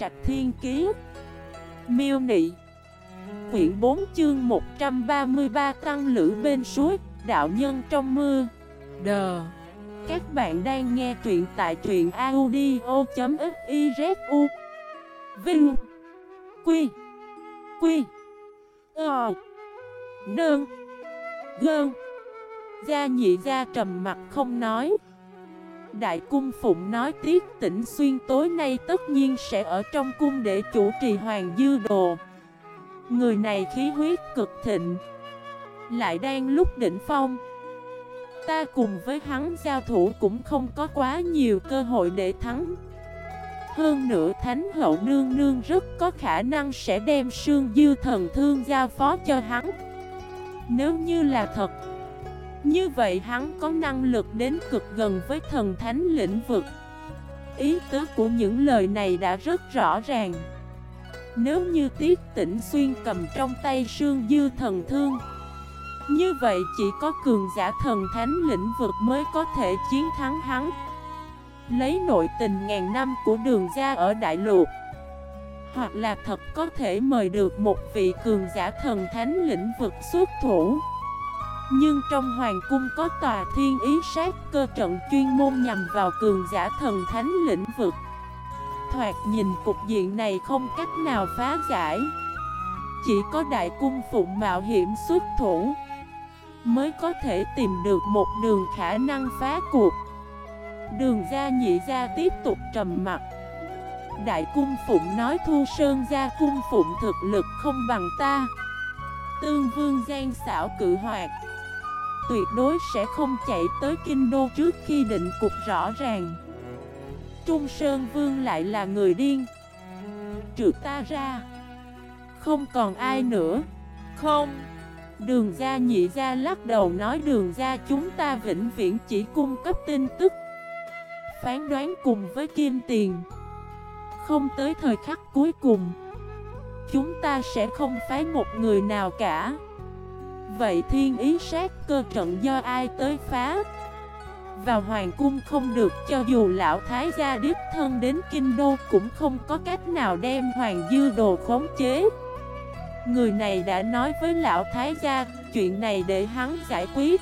Trạch Thiên Kiế Miêu Nị. Quyển 4 chương 133 Tăng Lữ bên suối, Đạo nhân trong mưa. Đờ Các bạn đang nghe truyện tại truyện audio.xyzu Vinh. Quy. Quy. Ờ. Nương. Gơn. Gia nhị gia trầm mặt không nói. Đại cung phụng nói tiết tỉnh xuyên tối nay tất nhiên sẽ ở trong cung để chủ trì hoàng dư đồ. Người này khí huyết cực thịnh, Lại đang lúc đỉnh phong. Ta cùng với hắn giao thủ cũng không có quá nhiều cơ hội để thắng. Hơn nữa Thánh Hậu Nương Nương rất có khả năng sẽ đem sương dư thần thương giao phó cho hắn. Nếu như là thật như vậy hắn có năng lực đến cực gần với thần thánh lĩnh vực. Ý tứ của những lời này đã rất rõ ràng. Nếu như Tiết Tĩnh Xuyên cầm trong tay sương dư thần thương, Như vậy chỉ có cường giả thần thánh lĩnh vực mới có thể chiến thắng hắn. Lấy nội tình ngàn năm của đường ra ở Đại Lục, Hoặc là thật có thể mời được một vị cường giả thần thánh lĩnh vực xuất thủ nhưng trong hoàng cung có tòa thiên ý sát cơ trận chuyên môn nhằm vào cường giả thần thánh lĩnh vực. Thoạt nhìn cục diện này không cách nào phá giải. Chỉ có đại cung phụng mạo hiểm xuất thủ Mới có thể tìm được một đường khả năng phá cuộc. Đường ra nhị ra tiếp tục trầm mặt Đại cung phụng nói thu sơn gia cung phụng thực lực không bằng ta. Tương vương gian xảo cự hoạt tuyệt đối sẽ không chạy tới kinh đô trước khi định cục rõ ràng. Trung Sơn Vương lại là người điên. Trừ ta ra Không còn ai nữa. Không. Đường ra nhị ra lắc đầu nói đường ra chúng ta vĩnh viễn chỉ cung cấp tin tức Phán đoán cùng với kim tiền. Không tới thời khắc cuối cùng Chúng ta sẽ không phái một người nào cả Vậy thiên ý sát cơ trận do ai tới phá? Vào hoàng cung không được cho dù lão thái gia đích thân đến kinh đô cũng không có cách nào đem hoàng dư đồ khống chế. Người này đã nói với lão thái gia chuyện này để hắn giải quyết.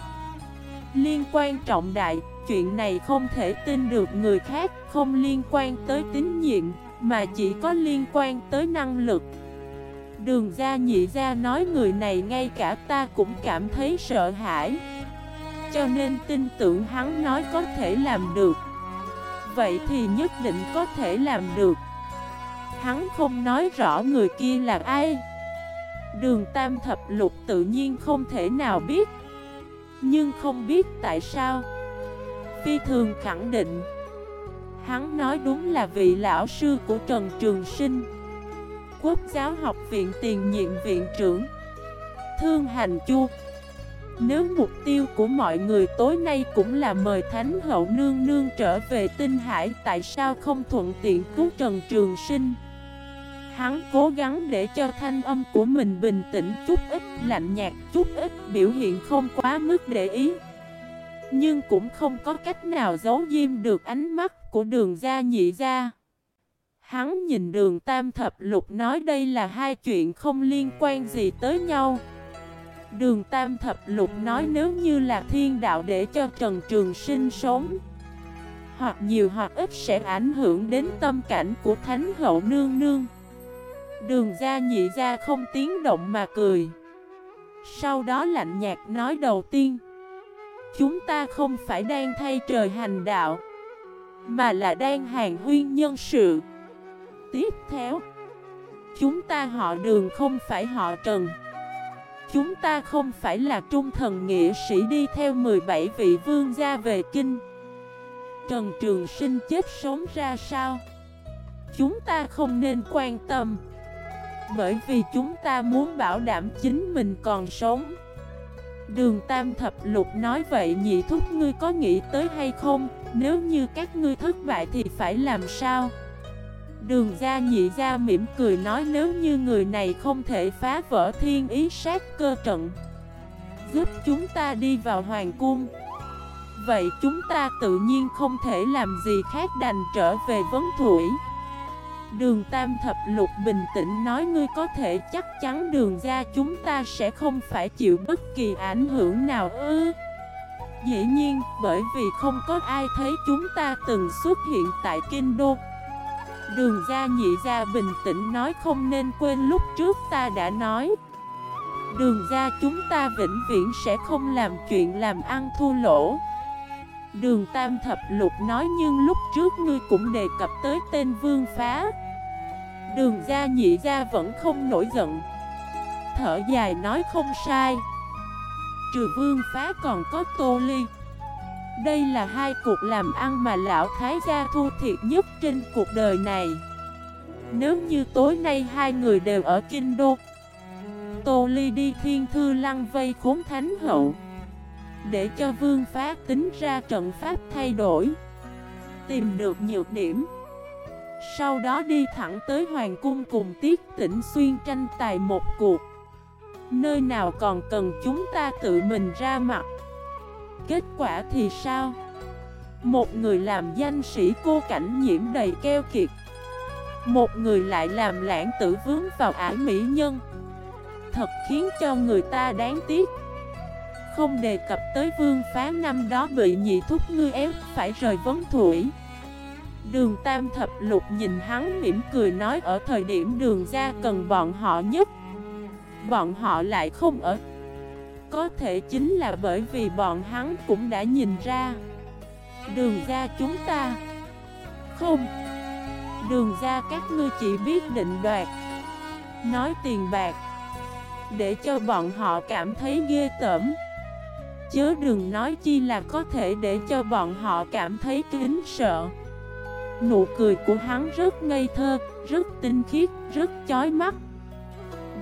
Liên quan trọng đại, chuyện này không thể tin được người khác Không liên quan tới tín nhiệm, mà chỉ có liên quan tới năng lực. Đường ra nhị ra nói người này ngay cả ta cũng cảm thấy sợ hãi. Cho nên tin tưởng hắn nói có thể làm được. Vậy thì nhất định có thể làm được. Hắn không nói rõ người kia là ai. Đường tam thập lục tự nhiên không thể nào biết. Nhưng không biết tại sao. Phi thường khẳng định. Hắn nói đúng là vị lão sư của Trần Trường Sinh. Quốc giáo học viện tiền nhiệm viện trưởng. Thương Hành Chu. Nếu mục tiêu của mọi người tối nay cũng là mời Thánh Hậu Nương Nương trở về tinh hải Tại sao không thuận tiện cứu Trần Trường Sinh? Hắn cố gắng để cho thanh âm của mình bình tĩnh chút ít, lạnh nhạt chút ít, biểu hiện không quá mức để ý. Nhưng cũng không có cách nào giấu diêm được ánh mắt của đường gia nhị gia. Hắn nhìn đường tam thập lục nói đây là hai chuyện không liên quan gì tới nhau. Đường tam thập lục nói nếu như là thiên đạo để cho Trần Trường Sinh sống, Hoặc nhiều hoặc ít sẽ ảnh hưởng đến tâm cảnh của Thánh Hậu Nương Nương. Đường ra nhị ra không tiếng động mà cười. Sau đó lạnh nhạt nói đầu tiên, Chúng ta không phải đang thay trời hành đạo, Mà là đang hàng huyên nhân sự. Tiếp theo. Chúng ta họ đường không phải họ trần. Chúng ta không phải là trung thần nghĩa sĩ đi theo 17 vị vương gia về kinh. Trần Trường Sinh chết sống ra sao? Chúng ta không nên quan tâm. Bởi vì chúng ta muốn bảo đảm chính mình còn sống. Đường Tam Thập Lục nói vậy, nhị thúc, ngươi có nghĩ tới hay không? Nếu như các ngươi thất bại thì phải làm sao? Đường ra nhị ra mỉm cười nói nếu như người này không thể phá vỡ thiên ý sát cơ trận Giúp chúng ta đi vào hoàng cung. Vậy chúng ta tự nhiên không thể làm gì khác đành trở về vấn thủy Đường Tam Thập Lục bình tĩnh nói ngươi có thể chắc chắn đường ra chúng ta sẽ không phải chịu bất kỳ ảnh hưởng nào ư? Dĩ nhiên, bởi vì không có ai thấy chúng ta từng xuất hiện tại Kinh Đô. Đường gia nhị gia bình tĩnh nói không nên quên lúc trước ta đã nói. Đường gia chúng ta vĩnh viễn sẽ không làm chuyện làm ăn thua lỗ. Đường Tam Thập Lục nói nhưng lúc trước ngươi cũng đề cập tới tên Vương Phá. Đường gia nhị gia vẫn không nổi giận. Thở dài nói không sai. Trừ Vương Phá còn có Tô Ly. Đây là hai cuộc làm ăn mà lão Thái gia thu thiệt nhất trên cuộc đời này. Nếu như tối nay hai người đều ở Kinh Đô, Tô Ly đi thiên thư lăng vây khốn thánh hậu, Để cho vương phá tính ra trận pháp thay đổi, Tìm được nhược điểm, Sau đó đi thẳng tới Hoàng cung cùng Tiết tỉnh xuyên tranh tài một cuộc. Nơi nào còn cần chúng ta tự mình ra mặt? Kết quả thì sao? Một người làm danh sĩ cô cảnh nhiễm đầy keo kiệt. Một người lại làm lãng tử vướng vào ải mỹ nhân. Thật khiến cho người ta đáng tiếc. Không đề cập tới vương phá năm đó bị nhị thúc ngươi ép phải rời vấn thủy. Đường Tam Thập Lục nhìn hắn mỉm cười nói ở thời điểm đường ra cần bọn họ nhất. Bọn họ lại không ở có thể chính là bởi vì bọn hắn cũng đã nhìn ra. Đường ra chúng ta. Không. Đường ra các ngươi chỉ biết định đoạt. Nói tiền bạc. Để cho bọn họ cảm thấy ghê tởm. Chớ đừng nói chi là có thể để cho bọn họ cảm thấy kính sợ. Nụ cười của hắn rất ngây thơ, rất tinh khiết, rất chói mắt.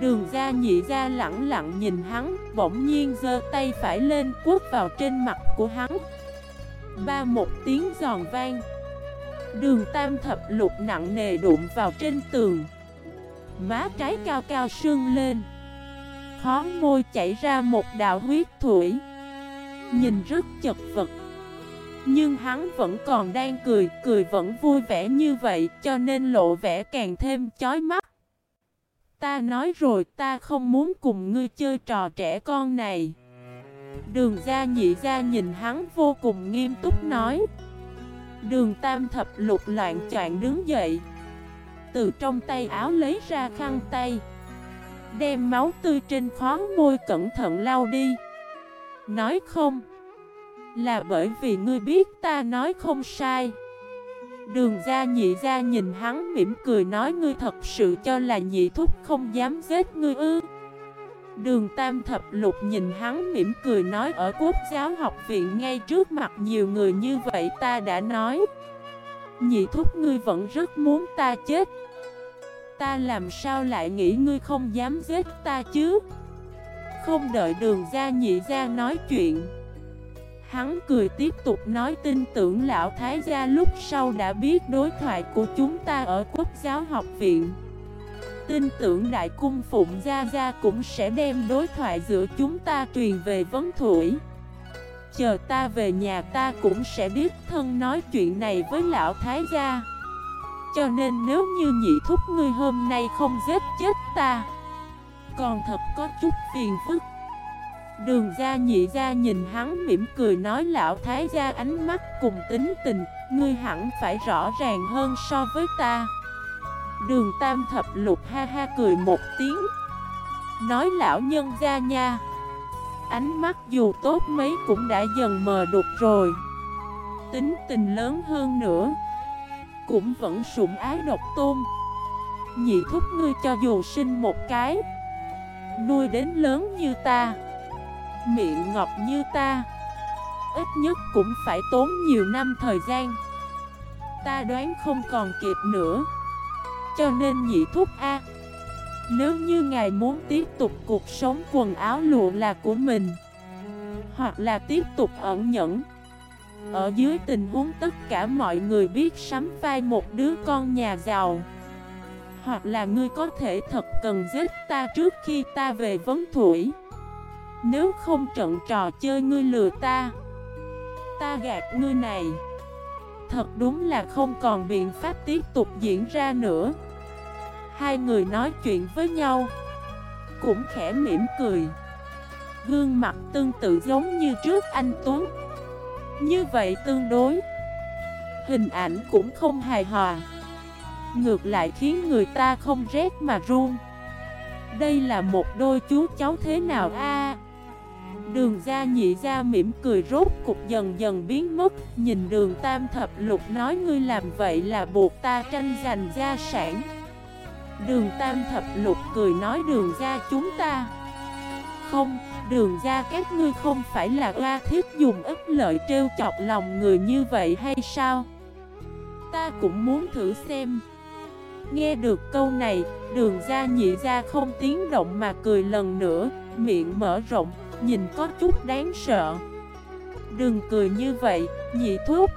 Đường ra nhị ra lặng lặng nhìn hắn, Bỗng nhiên giơ tay phải lên quất vào trên mặt của hắn. Ba một tiếng giòn vang. Đường tam thập lục nặng nề đụng vào trên tường. Má trái cao cao sưng lên. Khó môi chảy ra một đạo huyết thủy. Nhìn rất chật vật. Nhưng hắn vẫn còn đang cười Cười vẫn vui vẻ như vậy, Cho nên lộ vẻ càng thêm chói mắt. Ta nói rồi, ta không muốn cùng ngươi chơi trò trẻ con này. Đường ra nhị ra nhìn hắn vô cùng nghiêm túc nói. Đường tam thập lục loạn choạng đứng dậy. Từ trong tay áo lấy ra khăn tay. Đem máu tươi trên khó môi cẩn thận lau đi. Nói không. Là bởi vì ngươi biết ta nói không sai. Đường ra nhị ra nhìn hắn mỉm cười nói ngươi thật sự cho là nhị thúc không dám giết ngươi ư. Đường tam thập lục nhìn hắn mỉm cười nói ở quốc giáo học viện ngay trước mặt nhiều người như vậy ta đã nói. Nhị thúc ngươi vẫn rất muốn ta chết. Ta làm sao lại nghĩ ngươi không dám giết ta chứ? Không đợi đường ra nhị ra nói chuyện Hắn cười tiếp tục nói tin tưởng lão thái gia lúc sau đã biết đối thoại của chúng ta ở quốc giáo học viện. Tin tưởng đại cung phụng gia gia cũng sẽ đem đối thoại giữa chúng ta truyền về vấn thủy. Chờ ta về nhà ta cũng sẽ biết thân nói chuyện này với lão thái gia. Cho nên nếu như nhị thúc ngươi hôm nay không giết chết ta, Còn thật có chút phiền phức. Đường gia nhị gia nhìn hắn mỉm cười nói lão thái gia ánh mắt cùng tính tình, Ngươi hẳn phải rõ ràng hơn so với ta. Đường tam thập lục ha ha cười một tiếng. Nói lão nhân gia nha. Ánh mắt dù tốt mấy cũng đã dần mờ đục rồi. Tính tình lớn hơn nữa. Cũng vẫn sủng ái độc tôn. Nhị thúc ngươi cho dù sinh một cái, Nuôi đến lớn như ta. Miệng ngọc như ta. Ít nhất cũng phải tốn nhiều năm thời gian. Ta đoán không còn kịp nữa. Cho nên nhị thúc A, Nếu như ngài muốn tiếp tục cuộc sống quần áo lụa là của mình, Hoặc là tiếp tục ẩn nhẫn, Ở dưới tình huống tất cả mọi người biết sắm vai một đứa con nhà giàu, Hoặc là ngươi có thể thật cần giết ta trước khi ta về vấn thủy nếu không trận trò chơi ngươi lừa ta Ta gạt ngươi này. Thật đúng là không còn biện pháp tiếp tục diễn ra nữa. Hai người nói chuyện với nhau, Cũng khẽ mỉm cười. Gương mặt tương tự giống như trước anh Tuấn. Như vậy tương đối, Hình ảnh cũng không hài hòa. Ngược lại khiến người ta không rét mà run. Đây là một đôi chú cháu thế nào a? Đường ra nhị ra mỉm cười rốt cục dần dần biến mất. Nhìn đường tam thập lục nói ngươi làm vậy là buộc ta tranh giành gia sản. Đường tam thập lục cười nói đường ra chúng ta. Không, đường ra các ngươi không phải là oa thiết dùng ức lợi trêu chọc lòng người như vậy hay sao? Ta cũng muốn thử xem. Nghe được câu này, đường ra nhị ra không tiếng động mà cười lần nữa, miệng mở rộng, nhìn có chút đáng sợ. Đừng cười như vậy, nhị thuốc.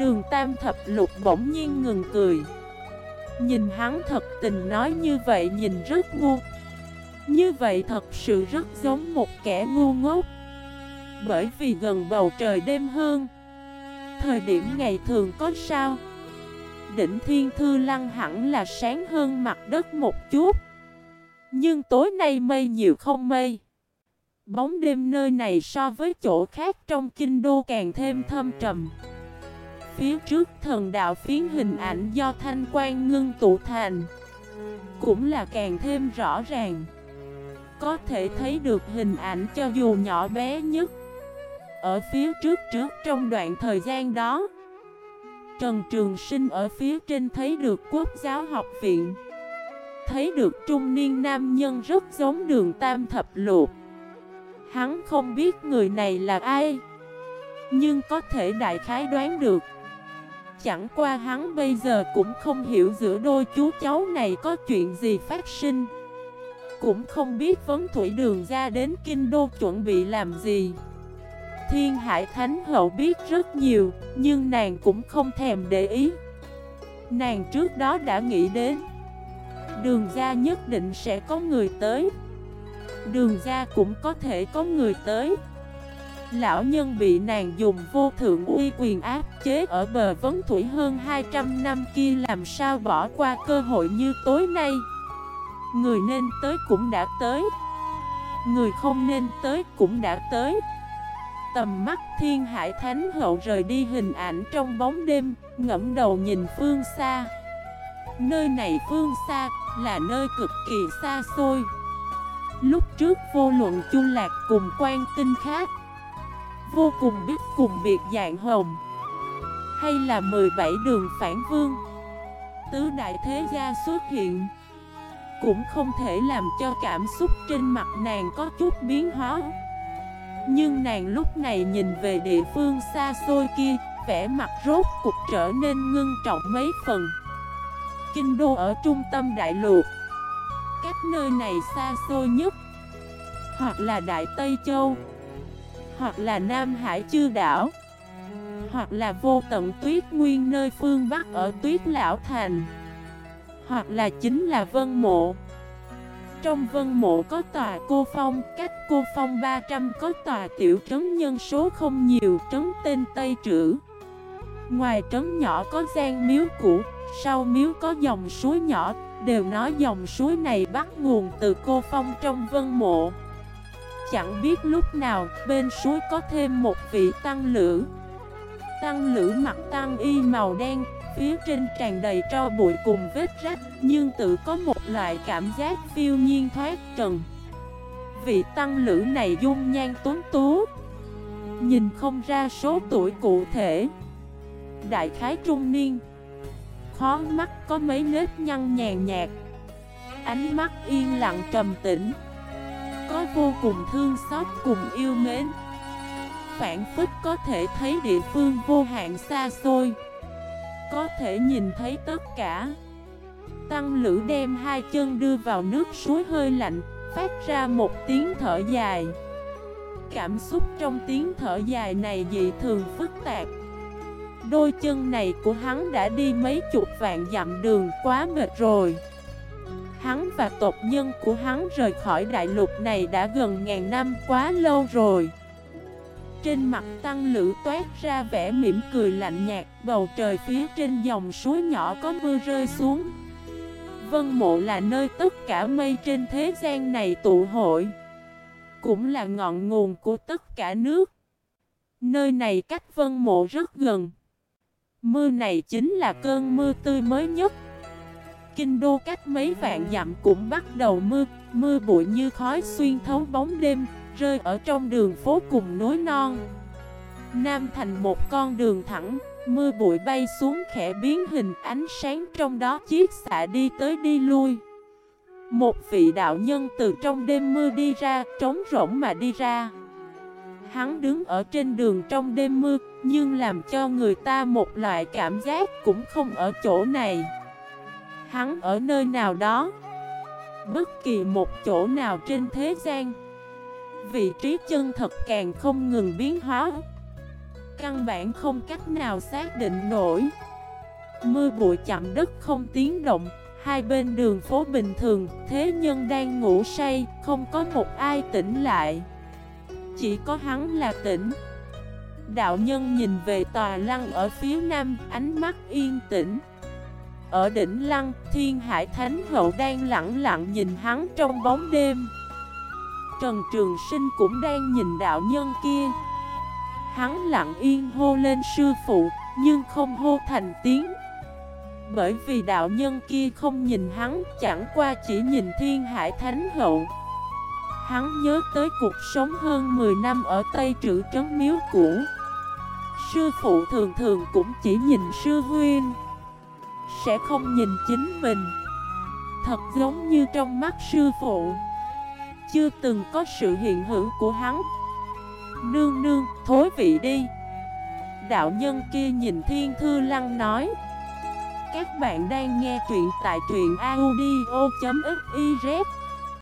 Đường tam thập lục bỗng nhiên ngừng cười. Nhìn hắn thật tình nói như vậy nhìn rất ngu. Như vậy thật sự rất giống một kẻ ngu ngốc. Bởi vì gần bầu trời đêm hơn. Thời điểm ngày thường có sao? đỉnh thiên thư lăng hẳn là sáng hơn mặt đất một chút Nhưng tối nay mây nhiều không mây Bóng đêm nơi này so với chỗ khác trong kinh đô càng thêm thâm trầm. Phía trước thần đạo phiến hình ảnh do thanh quan ngưng tụ thành Cũng là càng thêm rõ ràng. Có thể thấy được hình ảnh cho dù nhỏ bé nhất Ở phía trước trước trong đoạn thời gian đó. Trần Trường Sinh ở phía trên thấy được quốc giáo học viện, Thấy được trung niên nam nhân rất giống đường tam thập luộc Hắn không biết người này là ai Nhưng có thể đại khái đoán được. Chẳng qua hắn bây giờ cũng không hiểu giữa đôi chú cháu này có chuyện gì phát sinh. Cũng không biết vấn thủy đường ra đến kinh đô chuẩn bị làm gì. Thiên Hải Thánh Hậu biết rất nhiều, nhưng nàng cũng không thèm để ý. Nàng trước đó đã nghĩ đến Đường ra nhất định sẽ có người tới. Đường ra cũng có thể có người tới Lão nhân bị nàng dùng vô thượng uy quyền áp chế ở bờ vấn thủy hơn 200 năm kia làm sao bỏ qua cơ hội như tối nay Người nên tới cũng đã tới Người không nên tới cũng đã tới Tầm mắt thiên hải thánh hậu rời đi hình ảnh trong bóng đêm, ngẫm đầu nhìn phương xa. Nơi này phương xa, là nơi cực kỳ xa xôi. Lúc trước vô luận chu lạc cùng quan tinh khác, vô cùng biết cùng biệt dạng hồng. Hay là 17 đường phản vương, tứ đại thế gia xuất hiện. Cũng không thể làm cho cảm xúc trên mặt nàng có chút biến hóa nhưng nàng lúc này nhìn về địa phương xa xôi kia, vẻ mặt rốt cục trở nên ngưng trọng mấy phần. Kinh đô ở trung tâm đại lục, cách nơi này xa xôi nhất, hoặc là Đại Tây Châu, hoặc là Nam Hải Chư Đảo, hoặc là vô tận tuyết nguyên nơi phương Bắc ở tuyết lão thành, hoặc là chính là Vân Mộ. Trong vân mộ có tòa cô phong, cách cô phong 300 có tòa tiểu trấn nhân số không nhiều, trấn tên Tây Trữ. Ngoài trấn nhỏ có gian miếu cũ, sau miếu có dòng suối nhỏ, đều nói dòng suối này bắt nguồn từ cô phong trong vân mộ. Chẳng biết lúc nào, bên suối có thêm một vị tăng lữ. Tăng lữ mặc tăng y màu đen, Phía trên tràn đầy tro bụi cùng vết rách Nhưng tự có một loại cảm giác phiêu nhiên thoát trần Vị tăng lữ này dung nhan tuấn tú Nhìn không ra số tuổi cụ thể Đại khái trung niên Khó mắt, có mấy nếp nhăn nhàn nhạt. Ánh mắt yên lặng trầm tĩnh. Có vô cùng thương xót cùng yêu mến. Phản phức có thể thấy địa phương vô hạn xa xôi. Có thể nhìn thấy tất cả. Tăng lữ đem hai chân đưa vào nước suối hơi lạnh, Phát ra một tiếng thở dài. Cảm xúc trong tiếng thở dài này dị thường phức tạp. Đôi chân này của hắn đã đi mấy chục vạn dặm đường quá mệt rồi. Hắn và tộc nhân của hắn rời khỏi đại lục này đã gần ngàn năm quá lâu rồi. Trên mặt tăng lữ toát ra vẻ mỉm cười lạnh nhạt, Bầu trời phía trên dòng suối nhỏ có mưa rơi xuống. Vân mộ là nơi tất cả mây trên thế gian này tụ hội, Cũng là ngọn nguồn của tất cả nước. Nơi này cách vân mộ rất gần. Mưa này chính là cơn mưa tươi mới nhất. Kinh đô cách mấy vạn dặm cũng bắt đầu mưa Mưa bụi như khói xuyên thấu bóng đêm Rơi ở trong đường phố cùng núi non. Nam thành một con đường thẳng Mưa bụi bay xuống khẽ biến hình ánh sáng trong đó chiếc xạ đi tới đi lui. Một vị đạo nhân từ trong đêm mưa đi ra, trống rỗng mà đi ra. Hắn đứng ở trên đường trong đêm mưa, nhưng làm cho người ta một loại cảm giác cũng không ở chỗ này. Hắn ở nơi nào đó? Bất kỳ một chỗ nào trên thế gian. Vị trí chân thật càng không ngừng biến hóa. Căn bản không cách nào xác định nổi. Mưa bụi chậm đất không tiếng động. Hai bên đường phố bình thường Thế nhân đang ngủ say Không có một ai tỉnh lại. Chỉ có hắn là tỉnh. Đạo nhân nhìn về tòa lăng ở phía nam Ánh mắt yên tĩnh. Ở đỉnh lăng Thiên hải thánh hậu đang lặng lặng nhìn hắn trong bóng đêm. Trần Trường Sinh cũng đang nhìn đạo nhân kia. Hắn lặng yên hô lên sư phụ, nhưng không hô thành tiếng. Bởi vì đạo nhân kia không nhìn hắn, chẳng qua chỉ nhìn thiên hải thánh hậu. Hắn nhớ tới cuộc sống hơn 10 năm ở Tây Trữ Trấn Miếu cũ. Sư phụ thường thường cũng chỉ nhìn sư huyên Sẽ không nhìn chính mình. Thật giống như trong mắt sư phụ Chưa từng có sự hiện hữu của hắn. Nương nương, thối vị đi. Đạo nhân kia nhìn Thiên Thư Lăng nói Các bạn đang nghe truyện tại truyện audio.fif